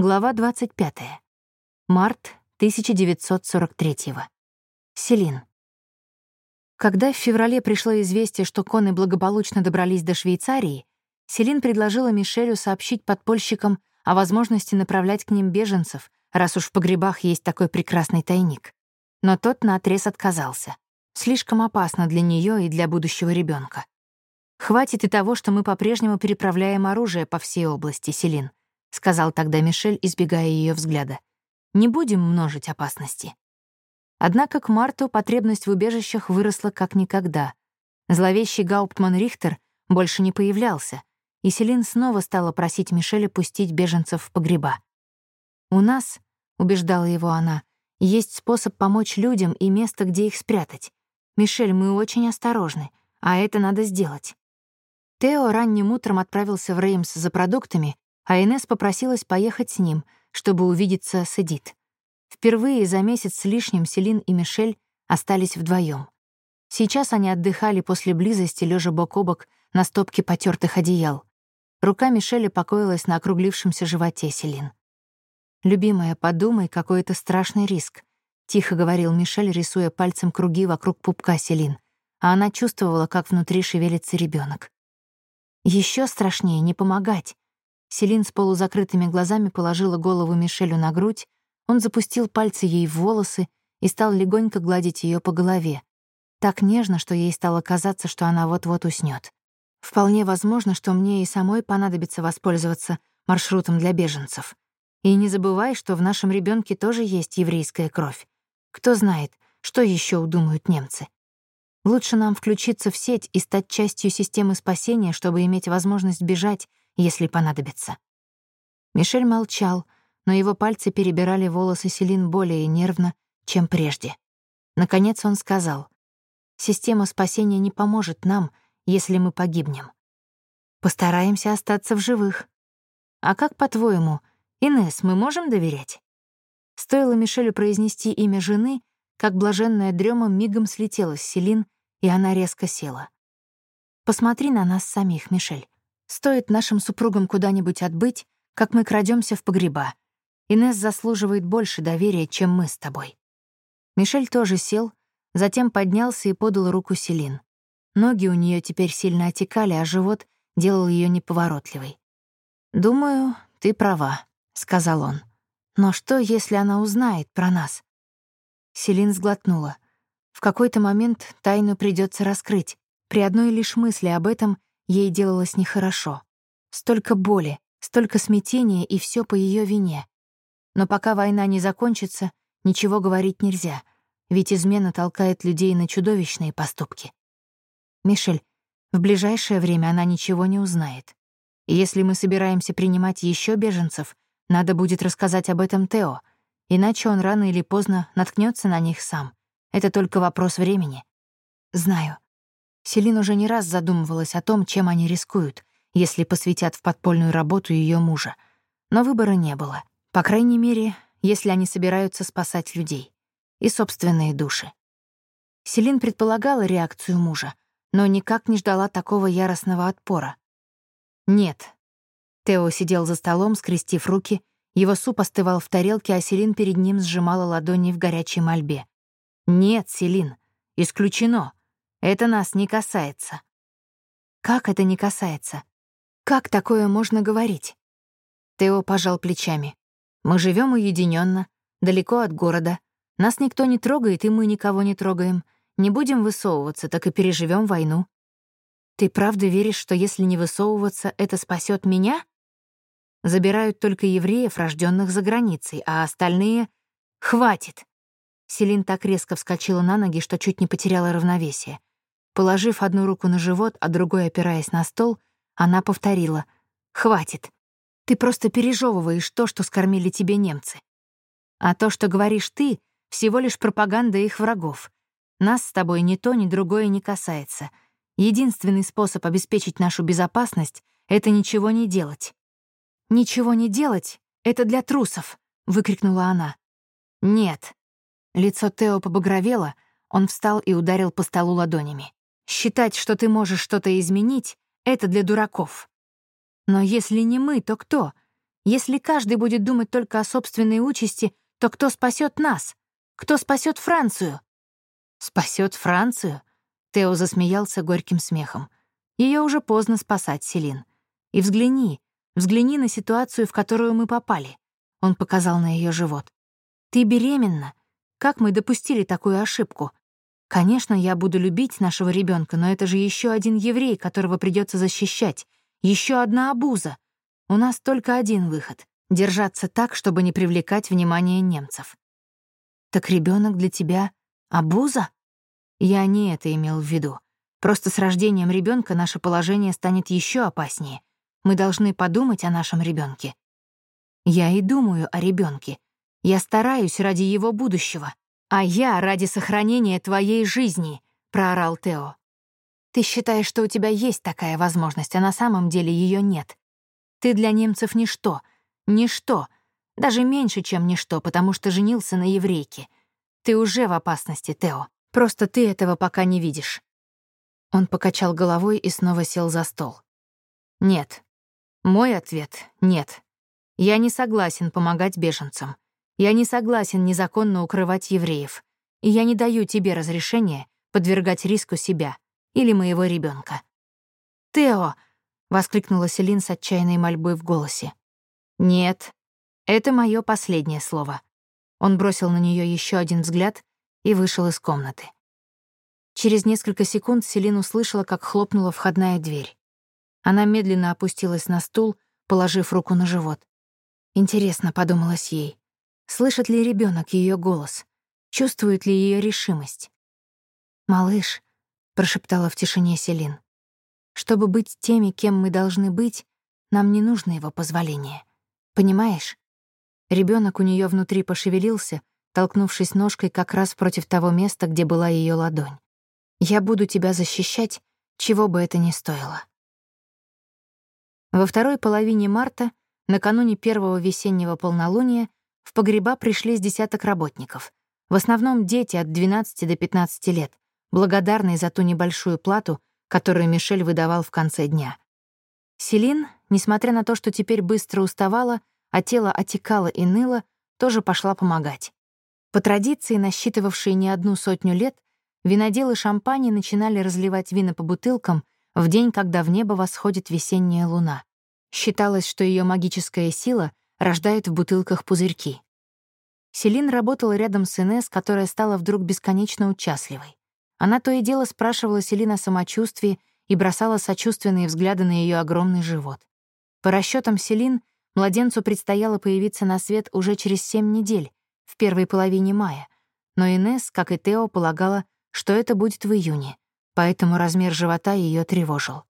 Глава 25. Март 1943. Селин. Когда в феврале пришло известие, что коны благополучно добрались до Швейцарии, Селин предложила Мишелю сообщить подпольщикам о возможности направлять к ним беженцев, раз уж в погребах есть такой прекрасный тайник. Но тот наотрез отказался. Слишком опасно для нее и для будущего ребенка. «Хватит и того, что мы по-прежнему переправляем оружие по всей области, Селин», — сказал тогда Мишель, избегая ее взгляда. «Не будем множить опасности». Однако к марту потребность в убежищах выросла как никогда. Зловещий Гауптман Рихтер больше не появлялся, и Селин снова стала просить Мишеля пустить беженцев в погреба. «У нас», — убеждала его она, — «есть способ помочь людям и место, где их спрятать. Мишель, мы очень осторожны, а это надо сделать». Тео ранним утром отправился в Реймс за продуктами, а Инесс попросилась поехать с ним, чтобы увидеться с Эдит. Впервые за месяц с лишним Селин и Мишель остались вдвоем. Сейчас они отдыхали после близости, лежа бок о бок на стопке потертых одеял. Рука Мишеля покоилась на округлившемся животе Селин. «Любимая, подумай, какой это страшный риск», — тихо говорил Мишель, рисуя пальцем круги вокруг пупка Селин, а она чувствовала, как внутри шевелится ребенок. Еще страшнее не помогать, Селин с полузакрытыми глазами положила голову Мишелю на грудь, он запустил пальцы ей в волосы и стал легонько гладить ее по голове. Так нежно, что ей стало казаться, что она вот-вот уснет. Вполне возможно, что мне и самой понадобится воспользоваться маршрутом для беженцев. И не забывай, что в нашем ребенке тоже есть еврейская кровь. Кто знает, что еще удумают немцы. Лучше нам включиться в сеть и стать частью системы спасения, чтобы иметь возможность бежать если понадобится. Мишель молчал, но его пальцы перебирали волосы Селин более нервно, чем прежде. Наконец он сказал, «Система спасения не поможет нам, если мы погибнем. Постараемся остаться в живых. А как, по-твоему, Инес, мы можем доверять?» Стоило Мишелю произнести имя жены, как блаженная дрема мигом слетела с Селин, и она резко села. «Посмотри на нас самих, Мишель. Стоит нашим супругам куда-нибудь отбыть, как мы крадемся в погреба. Инесс заслуживает больше доверия, чем мы с тобой. Мишель тоже сел, затем поднялся и подал руку Селин. Ноги у нее теперь сильно отекали, а живот делал ее неповоротливой. «Думаю, ты права», — сказал он. «Но что, если она узнает про нас?» Селин сглотнула. В какой-то момент тайну придется раскрыть. При одной лишь мысли об этом Ей делалось нехорошо. Столько боли, столько смятения, и все по ее вине. Но пока война не закончится, ничего говорить нельзя, ведь измена толкает людей на чудовищные поступки. Мишель, в ближайшее время она ничего не узнает. И если мы собираемся принимать еще беженцев, надо будет рассказать об этом Тео, иначе он рано или поздно наткнется на них сам. Это только вопрос времени. Знаю. Селин уже не раз задумывалась о том, чем они рискуют, если посвятят в подпольную работу ее мужа. Но выбора не было. По крайней мере, если они собираются спасать людей. И собственные души. Селин предполагала реакцию мужа, но никак не ждала такого яростного отпора. «Нет». Тео сидел за столом, скрестив руки, его суп остывал в тарелке, а Селин перед ним сжимала ладони в горячей мольбе. «Нет, Селин, исключено. Это нас не касается. Как это не касается? Как такое можно говорить? Тео пожал плечами. Мы живем уединенно, далеко от города. Нас никто не трогает, и мы никого не трогаем. Не будем высовываться, так и переживем войну. Ты правда веришь, что если не высовываться, это спасет меня? Забирают только евреев, рожденных за границей, а остальные... Хватит! Селин так резко вскочила на ноги, что чуть не потеряла равновесие. Положив одну руку на живот, а другой опираясь на стол, она повторила. «Хватит. Ты просто пережевываешь то, что скормили тебе немцы. А то, что говоришь ты, всего лишь пропаганда их врагов. Нас с тобой ни то, ни другое не касается. Единственный способ обеспечить нашу безопасность — это ничего не делать». «Ничего не делать — это для трусов», — выкрикнула она. «Нет». Лицо Тео побагровело, он встал и ударил по столу ладонями. Считать, что ты можешь что-то изменить, это для дураков. Но если не мы, то кто? Если каждый будет думать только о собственной участи, то кто спасет нас? Кто спасет Францию? Спасет Францию? Тео засмеялся горьким смехом. Ее уже поздно спасать, Селин. И взгляни, взгляни на ситуацию, в которую мы попали. Он показал на ее живот. Ты беременна. Как мы допустили такую ошибку? Конечно, я буду любить нашего ребенка, но это же еще один еврей, которого придется защищать. Еще одна обуза. У нас только один выход — держаться так, чтобы не привлекать внимание немцев. Так ребенок для тебя — обуза? Я не это имел в виду. Просто с рождением ребенка наше положение станет еще опаснее. Мы должны подумать о нашем ребенке. Я и думаю о ребенке. Я стараюсь ради его будущего. А я ради сохранения твоей жизни, проорал Тео. Ты считаешь, что у тебя есть такая возможность, а на самом деле ее нет. Ты для немцев ничто, ничто, даже меньше, чем ничто, потому что женился на еврейке. Ты уже в опасности, Тео. Просто ты этого пока не видишь. Он покачал головой и снова сел за стол. Нет. Мой ответ — нет. Я не согласен помогать беженцам. Я не согласен незаконно укрывать евреев. И я не даю тебе разрешения подвергать риску себя или моего ребенка. «Тео!» — воскликнула Селин с отчаянной мольбой в голосе. «Нет, это мое последнее слово». Он бросил на нее еще один взгляд и вышел из комнаты. Через несколько секунд Селин услышала, как хлопнула входная дверь. Она медленно опустилась на стул, положив руку на живот. Интересно, подумалось ей, Слышит ли ребенок ее голос? Чувствует ли ее решимость? «Малыш», — прошептала в тишине Селин, «чтобы быть теми, кем мы должны быть, нам не нужно его позволения. Понимаешь?» Ребенок у нее внутри пошевелился, толкнувшись ножкой как раз против того места, где была ее ладонь. «Я буду тебя защищать, чего бы это ни стоило». Во второй половине марта, накануне первого весеннего полнолуния, в погреба пришли с десяток работников. В основном дети от 12 до 15 лет, благодарные за ту небольшую плату, которую Мишель выдавал в конце дня. Селин, несмотря на то, что теперь быстро уставала, а тело отекало и ныло, тоже пошла помогать. По традиции, насчитывавшей не одну сотню лет, виноделы шампани начинали разливать вина по бутылкам в день, когда в небо восходит весенняя луна. Считалось, что ее магическая сила рождает в бутылках пузырьки. Селин работала рядом с Инесс, которая стала вдруг бесконечно участливой. Она то и дело спрашивала Селин о самочувствии и бросала сочувственные взгляды на ее огромный живот. По расчетам Селин, младенцу предстояло появиться на свет уже через семь недель, в первой половине мая, но Инесс, как и Тео, полагала, что это будет в июне, поэтому размер живота ее тревожил.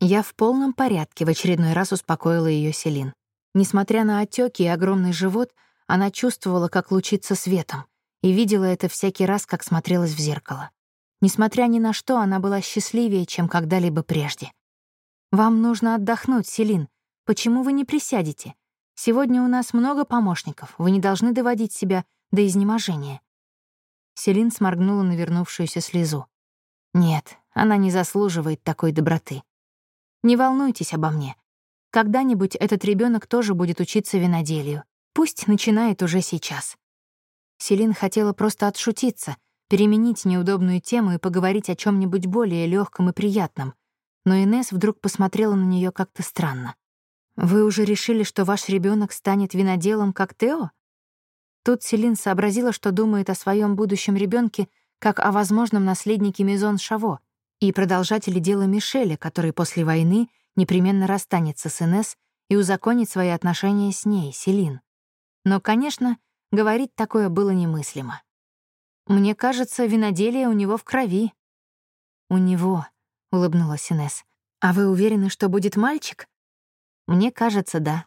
«Я в полном порядке», — в очередной раз успокоила ее Селин. Несмотря на отеки и огромный живот, она чувствовала, как лучится светом, и видела это всякий раз, как смотрелась в зеркало. Несмотря ни на что, она была счастливее, чем когда-либо прежде. «Вам нужно отдохнуть, Селин. Почему вы не присядете? Сегодня у нас много помощников, вы не должны доводить себя до изнеможения». Селин сморгнула на вернувшуюся слезу. «Нет, она не заслуживает такой доброты. Не волнуйтесь обо мне. Когда-нибудь этот ребенок тоже будет учиться виноделию. Пусть начинает уже сейчас. Селин хотела просто отшутиться, переменить неудобную тему и поговорить о чем нибудь более легком и приятном. Но Инес вдруг посмотрела на нее как-то странно. «Вы уже решили, что ваш ребенок станет виноделом, как Тео?» Тут Селин сообразила, что думает о своем будущем ребенке как о возможном наследнике Мизон Шаво и продолжателе дела Мишеля, который после войны — непременно расстанется с Инес и узаконит свои отношения с ней, Селин. Но, конечно, говорить такое было немыслимо. «Мне кажется, виноделие у него в крови». «У него», — улыбнулась Инес. «А вы уверены, что будет мальчик?» «Мне кажется, да».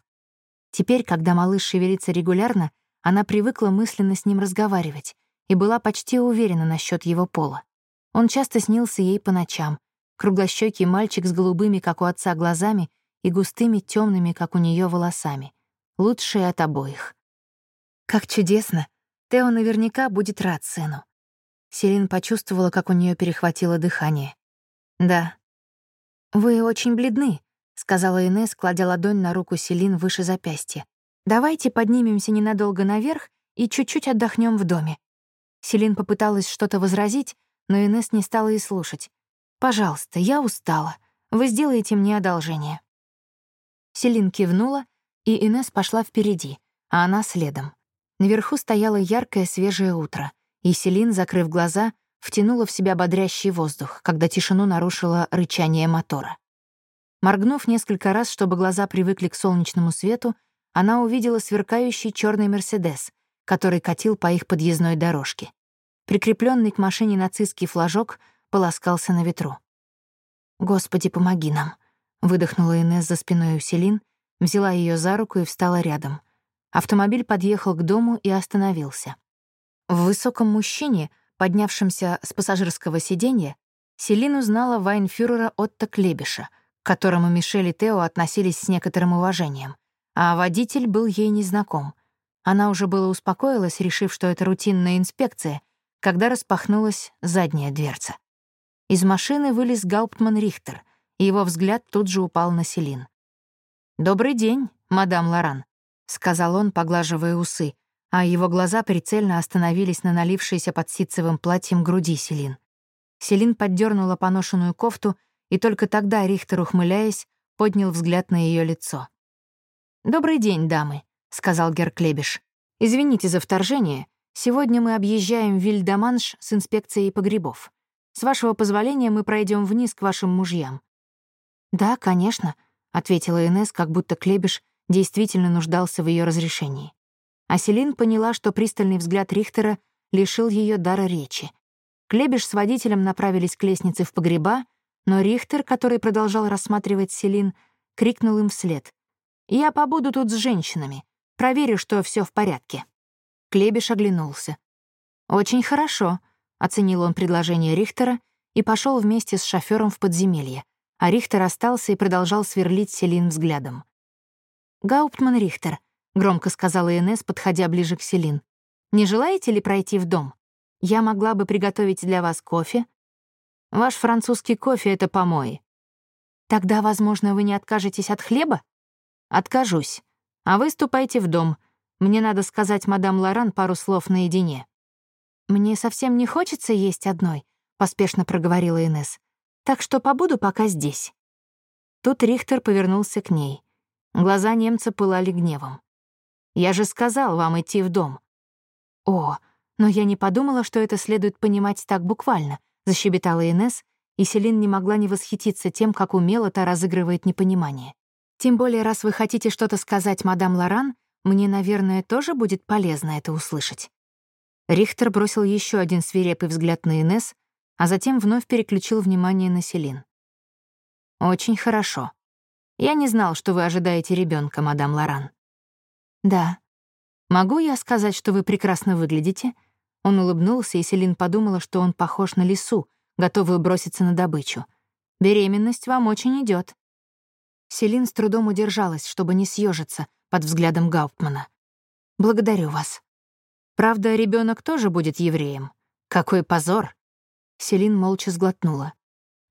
Теперь, когда малыш шевелится регулярно, она привыкла мысленно с ним разговаривать и была почти уверена насчет его пола. Он часто снился ей по ночам, Круглощёкий мальчик с голубыми, как у отца, глазами и густыми темными, как у нее, волосами. Лучшие от обоих. Как чудесно! Тео наверняка будет рад сыну. Селин почувствовала, как у нее перехватило дыхание. «Да». «Вы очень бледны», — сказала Инесс, кладя ладонь на руку Селин выше запястья. «Давайте поднимемся ненадолго наверх и чуть-чуть отдохнем в доме». Селин попыталась что-то возразить, но Инесс не стала и слушать. «Пожалуйста, я устала. Вы сделаете мне одолжение». Селин кивнула, и Инесс пошла впереди, а она следом. Наверху стояло яркое свежее утро, и Селин, закрыв глаза, втянула в себя бодрящий воздух, когда тишину нарушило рычание мотора. Моргнув несколько раз, чтобы глаза привыкли к солнечному свету, она увидела сверкающий черный «Мерседес», который катил по их подъездной дорожке. Прикрепленный к машине нацистский флажок полоскался на ветру. «Господи, помоги нам», — выдохнула Инесс за спиной у Селин, взяла ее за руку и встала рядом. Автомобиль подъехал к дому и остановился. В высоком мужчине, поднявшемся с пассажирского сиденья, Селин узнала вайнфюрера Отто Клебиша, к которому Мишель и Тео относились с некоторым уважением, а водитель был ей незнаком. Она уже было успокоилась, решив, что это рутинная инспекция, когда распахнулась задняя дверца. Из машины вылез Гауптман Рихтер, и его взгляд тут же упал на Селин. «Добрый день, мадам Лоран», — сказал он, поглаживая усы, а его глаза прицельно остановились на налившейся под ситцевым платьем груди Селин. Селин поддернула поношенную кофту, и только тогда Рихтер, ухмыляясь, поднял взгляд на ее лицо. «Добрый день, дамы», — сказал Герклебиш. «Извините за вторжение. Сегодня мы объезжаем Вильдаманш с инспекцией погребов. С вашего позволения мы пройдем вниз к вашим мужьям». «Да, конечно», — ответила Инесс, как будто Клебиш действительно нуждался в ее разрешении. А Селин поняла, что пристальный взгляд Рихтера лишил ее дара речи. Клебиш с водителем направились к лестнице в погреба, но Рихтер, который продолжал рассматривать Селин, крикнул им вслед. «Я побуду тут с женщинами. Проверю, что все в порядке». Клебиш оглянулся. «Очень хорошо», — оценил он предложение Рихтера и пошел вместе с шофером в подземелье а Рихтер остался и продолжал сверлить Селин взглядом. «Гауптман Рихтер», — громко сказала Инесс, подходя ближе к Селин, «не желаете ли пройти в дом? Я могла бы приготовить для вас кофе». «Ваш французский кофе — это помои». «Тогда, возможно, вы не откажетесь от хлеба?» «Откажусь. А вы ступайте в дом. Мне надо сказать мадам Лоран пару слов наедине». «Мне совсем не хочется есть одной», — поспешно проговорила Инесс так что побуду пока здесь». Тут Рихтер повернулся к ней. Глаза немца пылали гневом. «Я же сказал вам идти в дом». «О, но я не подумала, что это следует понимать так буквально», — защебетала Инесс, и Селин не могла не восхититься тем, как умело та разыгрывает непонимание. «Тем более, раз вы хотите что-то сказать, мадам Лоран, мне, наверное, тоже будет полезно это услышать». Рихтер бросил еще один свирепый взгляд на Инесс, а затем вновь переключил внимание на Селин. «Очень хорошо. Я не знал, что вы ожидаете ребенка, мадам Лоран». «Да. Могу я сказать, что вы прекрасно выглядите?» Он улыбнулся, и Селин подумала, что он похож на лису, готовую броситься на добычу. «Беременность вам очень идет. Селин с трудом удержалась, чтобы не съежиться под взглядом Гауптмана. «Благодарю вас. Правда, ребенок тоже будет евреем. Какой позор!» Селин молча сглотнула.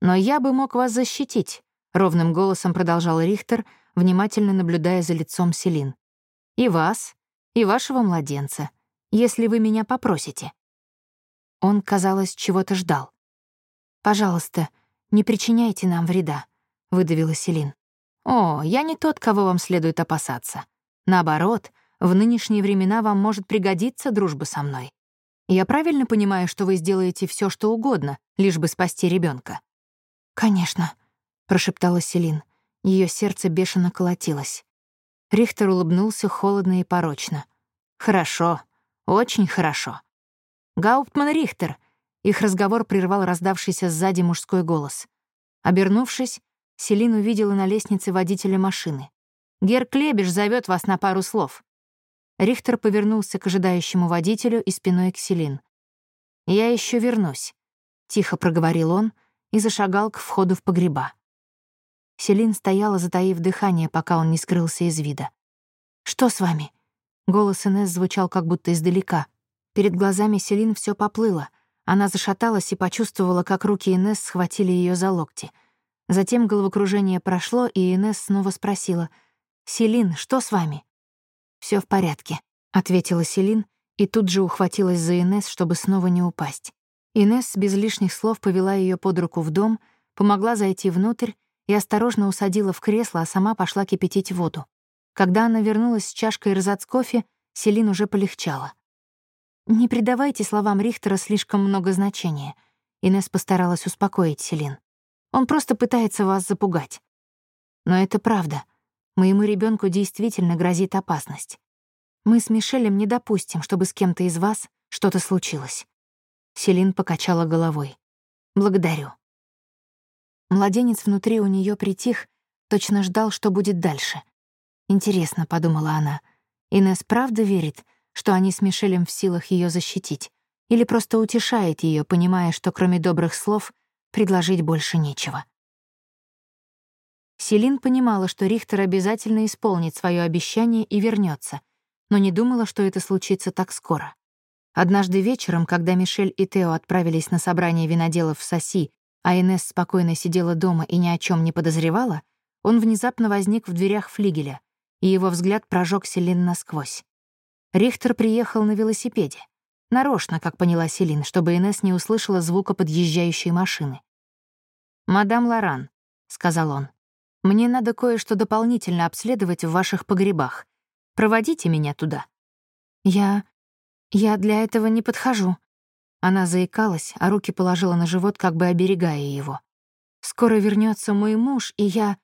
«Но я бы мог вас защитить», — ровным голосом продолжал Рихтер, внимательно наблюдая за лицом Селин. «И вас, и вашего младенца, если вы меня попросите». Он, казалось, чего-то ждал. «Пожалуйста, не причиняйте нам вреда», — выдавила Селин. «О, я не тот, кого вам следует опасаться. Наоборот, в нынешние времена вам может пригодиться дружба со мной. Я правильно понимаю, что вы сделаете все, что угодно, лишь бы спасти ребенка? «Конечно», — прошептала Селин. Ее сердце бешено колотилось. Рихтер улыбнулся холодно и порочно. «Хорошо, очень хорошо». «Гауптман Рихтер!» Их разговор прервал раздавшийся сзади мужской голос. Обернувшись, Селин увидела на лестнице водителя машины. «Гер Клебиш зовет вас на пару слов». Рихтер повернулся к ожидающему водителю и спиной к Селин. «Я еще вернусь», — тихо проговорил он и зашагал к входу в погреба. Селин стояла, затаив дыхание, пока он не скрылся из вида. «Что с вами?» Голос Инесс звучал как будто издалека. Перед глазами Селин все поплыло. Она зашаталась и почувствовала, как руки Инесс схватили ее за локти. Затем головокружение прошло, и Инесс снова спросила, «Селин, что с вами?» Все в порядке», — ответила Селин, и тут же ухватилась за Инесс, чтобы снова не упасть. Инесс без лишних слов повела ее под руку в дом, помогла зайти внутрь и осторожно усадила в кресло, а сама пошла кипятить воду. Когда она вернулась с чашкой кофе, Селин уже полегчала. «Не придавайте словам Рихтера слишком много значения», — Инесс постаралась успокоить Селин. Он просто пытается вас запугать. Но это правда. Моему ребенку действительно грозит опасность. Мы с Мишелем не допустим, чтобы с кем-то из вас что-то случилось. Селин покачала головой. Благодарю. Младенец внутри у нее притих, точно ждал, что будет дальше. Интересно, подумала она. Инес правда верит, что они с Мишелем в силах ее защитить, или просто утешает ее, понимая, что кроме добрых слов предложить больше нечего. Селин понимала, что Рихтер обязательно исполнит свое обещание и вернется, но не думала, что это случится так скоро. Однажды вечером, когда Мишель и Тео отправились на собрание виноделов в Соси, а Инесс спокойно сидела дома и ни о чем не подозревала, он внезапно возник в дверях флигеля, и его взгляд прожег Селин насквозь. Рихтер приехал на велосипеде. Нарочно, как поняла Селин, чтобы Инесс не услышала звука подъезжающей машины. «Мадам Лоран», — сказал он, — «мне надо кое-что дополнительно обследовать в ваших погребах. Проводите меня туда». «Я... я для этого не подхожу». Она заикалась, а руки положила на живот, как бы оберегая его. «Скоро вернется мой муж, и я...»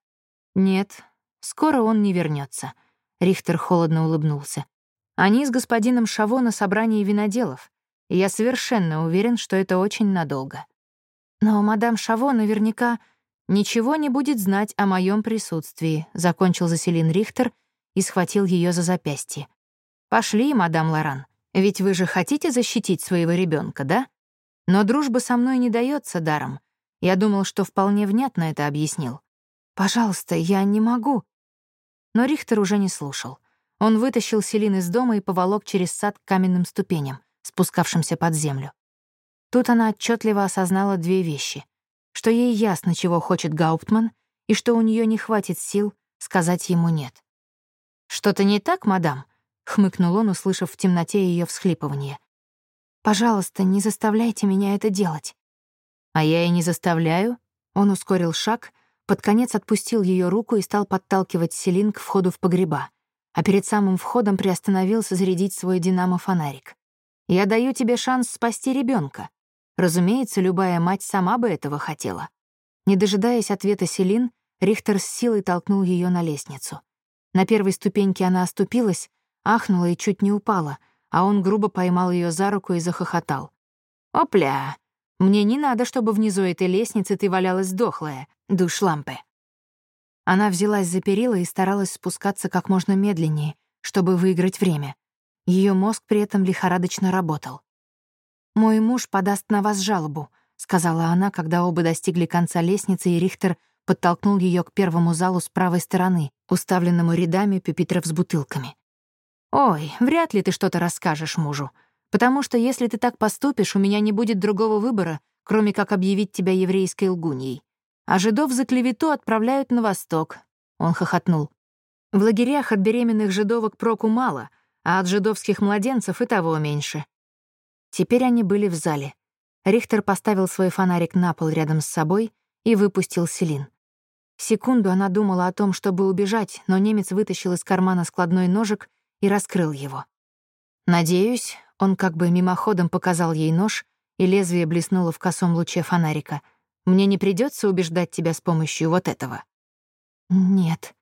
«Нет, скоро он не вернется. Рихтер холодно улыбнулся. Они с господином Шаво на собрании виноделов, и я совершенно уверен, что это очень надолго. Но мадам Шаво наверняка ничего не будет знать о моем присутствии, закончил Заселин Рихтер и схватил ее за запястье. Пошли, мадам Лоран, ведь вы же хотите защитить своего ребенка, да? Но дружба со мной не дается даром. Я думал, что вполне внятно это объяснил. Пожалуйста, я не могу. Но Рихтер уже не слушал. Он вытащил Селин из дома и поволок через сад к каменным ступеням, спускавшимся под землю. Тут она отчетливо осознала две вещи. Что ей ясно, чего хочет Гауптман, и что у нее не хватит сил сказать ему «нет». «Что-то не так, мадам?» — хмыкнул он, услышав в темноте ее всхлипывание. «Пожалуйста, не заставляйте меня это делать». «А я и не заставляю». Он ускорил шаг, под конец отпустил ее руку и стал подталкивать Селин к входу в погреба а перед самым входом приостановился зарядить свой динамо-фонарик. «Я даю тебе шанс спасти ребенка. Разумеется, любая мать сама бы этого хотела». Не дожидаясь ответа Селин, Рихтер с силой толкнул ее на лестницу. На первой ступеньке она оступилась, ахнула и чуть не упала, а он грубо поймал ее за руку и захохотал. «Опля! Мне не надо, чтобы внизу этой лестницы ты валялась дохлая, душлампе». Она взялась за перила и старалась спускаться как можно медленнее, чтобы выиграть время. Ее мозг при этом лихорадочно работал. «Мой муж подаст на вас жалобу», — сказала она, когда оба достигли конца лестницы, и Рихтер подтолкнул ее к первому залу с правой стороны, уставленному рядами пюпитров с бутылками. «Ой, вряд ли ты что-то расскажешь мужу, потому что если ты так поступишь, у меня не будет другого выбора, кроме как объявить тебя еврейской лгуньей. А жидов за клевету отправляют на восток. Он хохотнул. В лагерях от беременных жидовок проку мало, а от жидовских младенцев и того меньше. Теперь они были в зале. Рихтер поставил свой фонарик на пол рядом с собой и выпустил Селин. Секунду она думала о том, чтобы убежать, но немец вытащил из кармана складной ножик и раскрыл его. Надеюсь, он как бы мимоходом показал ей нож, и лезвие блеснуло в косом луче фонарика — мне не придется убеждать тебя с помощью вот этого». «Нет».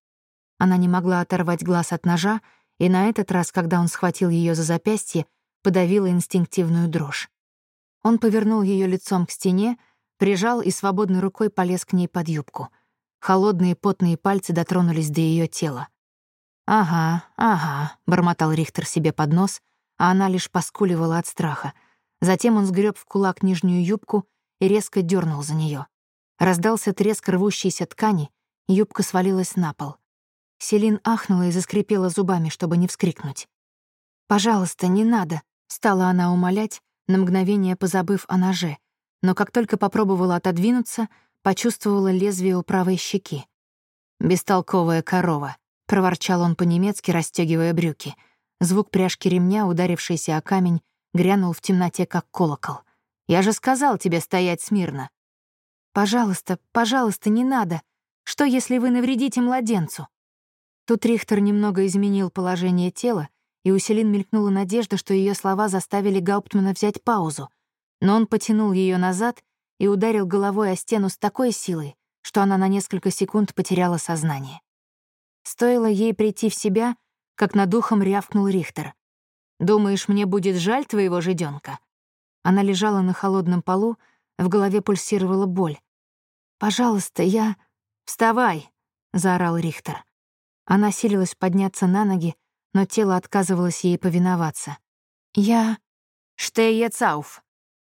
Она не могла оторвать глаз от ножа, и на этот раз, когда он схватил ее за запястье, подавила инстинктивную дрожь. Он повернул ее лицом к стене, прижал и свободной рукой полез к ней под юбку. Холодные потные пальцы дотронулись до ее тела. «Ага, ага», — бормотал Рихтер себе под нос, а она лишь поскуливала от страха. Затем он сгреб в кулак нижнюю юбку и резко дернул за нее. Раздался треск рвущейся ткани, юбка свалилась на пол. Селин ахнула и заскрипела зубами, чтобы не вскрикнуть. «Пожалуйста, не надо», — стала она умолять, на мгновение позабыв о ноже, но как только попробовала отодвинуться, почувствовала лезвие у правой щеки. «Бестолковая корова», — проворчал он по-немецки, расстегивая брюки. Звук пряжки ремня, ударившийся о камень, грянул в темноте, как колокол. «Я же сказал тебе стоять смирно». «Пожалуйста, пожалуйста, не надо. Что, если вы навредите младенцу?» Тут Рихтер немного изменил положение тела, и у Селин мелькнула надежда, что ее слова заставили Гауптмана взять паузу. Но он потянул ее назад и ударил головой о стену с такой силой, что она на несколько секунд потеряла сознание. Стоило ей прийти в себя, как над ухом рявкнул Рихтер. «Думаешь, мне будет жаль твоего жидёнка?» Она лежала на холодном полу, в голове пульсировала боль. «Пожалуйста, я...» «Вставай!» — заорал Рихтер. Она силилась подняться на ноги, но тело отказывалось ей повиноваться. «Я...» «Штейе цауф!»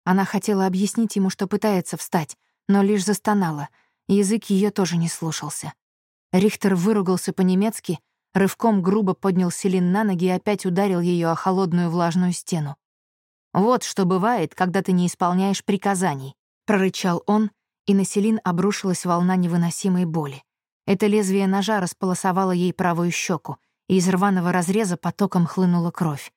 Она хотела объяснить ему, что пытается встать, но лишь застонала. Язык ее тоже не слушался. Рихтер выругался по-немецки, рывком грубо поднял Селин на ноги и опять ударил ее о холодную влажную стену. «Вот что бывает, когда ты не исполняешь приказаний», — прорычал он, и на Селин обрушилась волна невыносимой боли. Это лезвие ножа располосовало ей правую щеку, и из рваного разреза потоком хлынула кровь.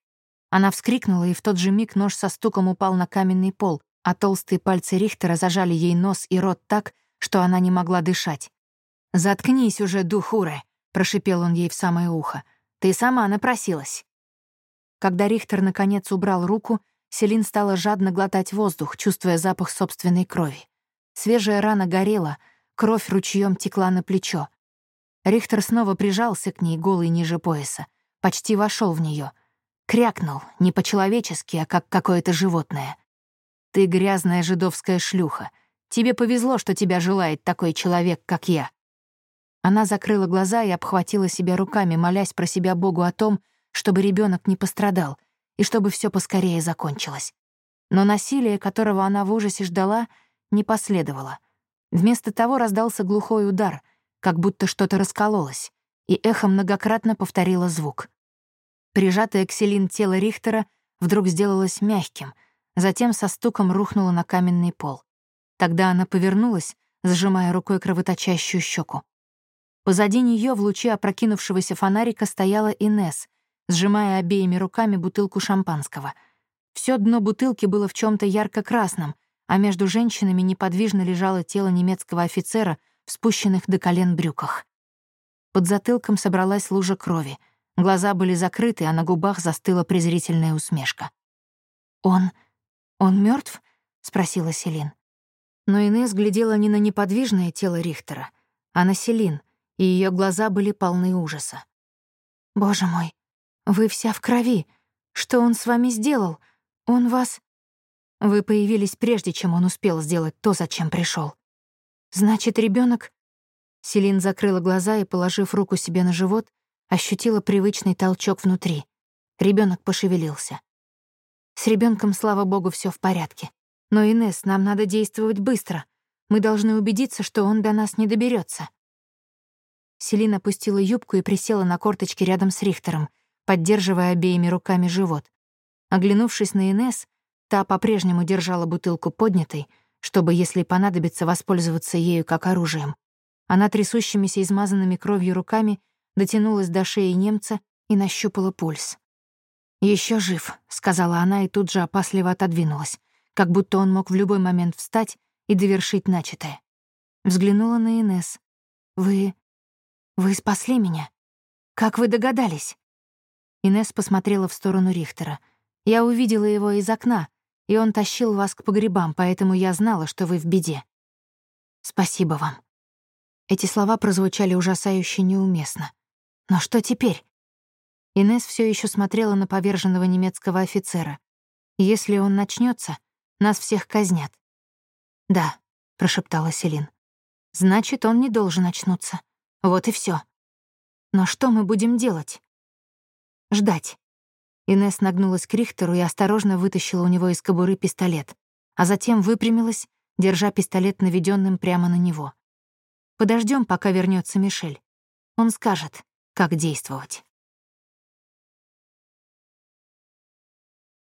Она вскрикнула, и в тот же миг нож со стуком упал на каменный пол, а толстые пальцы Рихтера зажали ей нос и рот так, что она не могла дышать. «Заткнись уже, духуре!» — прошипел он ей в самое ухо. «Ты сама напросилась». Когда Рихтер наконец убрал руку, Селин стала жадно глотать воздух, чувствуя запах собственной крови. Свежая рана горела, кровь ручьем текла на плечо. Рихтер снова прижался к ней, голый ниже пояса. Почти вошел в нее. Крякнул, не по-человечески, а как какое-то животное. «Ты грязная жидовская шлюха. Тебе повезло, что тебя желает такой человек, как я». Она закрыла глаза и обхватила себя руками, молясь про себя Богу о том, чтобы ребенок не пострадал и чтобы все поскорее закончилось. Но насилие, которого она в ужасе ждала, не последовало. Вместо того раздался глухой удар — как будто что-то раскололось, и эхо многократно повторило звук. Прижатое к Селин тело Рихтера вдруг сделалось мягким, затем со стуком рухнуло на каменный пол. Тогда она повернулась, зажимая рукой кровоточащую щеку. Позади нее в луче опрокинувшегося фонарика стояла Инес, сжимая обеими руками бутылку шампанского. Все дно бутылки было в чем то ярко-красном, а между женщинами неподвижно лежало тело немецкого офицера в спущенных до колен брюках. Под затылком собралась лужа крови. Глаза были закрыты, а на губах застыла презрительная усмешка. «Он... он мертв? спросила Селин. Но Инесс глядела не на неподвижное тело Рихтера, а на Селин, и ее глаза были полны ужаса. «Боже мой, вы вся в крови. Что он с вами сделал? Он вас...» «Вы появились прежде, чем он успел сделать то, зачем пришел. Значит, ребенок. Селин закрыла глаза и, положив руку себе на живот, ощутила привычный толчок внутри. Ребенок пошевелился. С ребенком, слава богу, все в порядке. Но, Инес, нам надо действовать быстро. Мы должны убедиться, что он до нас не доберется. Селин опустила юбку и присела на корточки рядом с Рихтером, поддерживая обеими руками живот. Оглянувшись на Инес, та по-прежнему держала бутылку поднятой, чтобы, если понадобится, воспользоваться ею как оружием. Она трясущимися измазанными кровью руками дотянулась до шеи немца и нащупала пульс. Еще жив», — сказала она и тут же опасливо отодвинулась, как будто он мог в любой момент встать и довершить начатое. Взглянула на Инес. «Вы... вы спасли меня? Как вы догадались?» Инес посмотрела в сторону Рихтера. «Я увидела его из окна, и он тащил вас к погребам, поэтому я знала, что вы в беде. Спасибо вам». Эти слова прозвучали ужасающе неуместно. Но что теперь? Инес все еще смотрела на поверженного немецкого офицера. Если он начнется, нас всех казнят. Да, прошептала Селин. Значит, он не должен очнуться. Вот и все. Но что мы будем делать? Ждать. Инесс нагнулась к Рихтеру и осторожно вытащила у него из кобуры пистолет, а затем выпрямилась, держа пистолет наведенным прямо на него. Подождем, пока вернется Мишель. Он скажет, как действовать.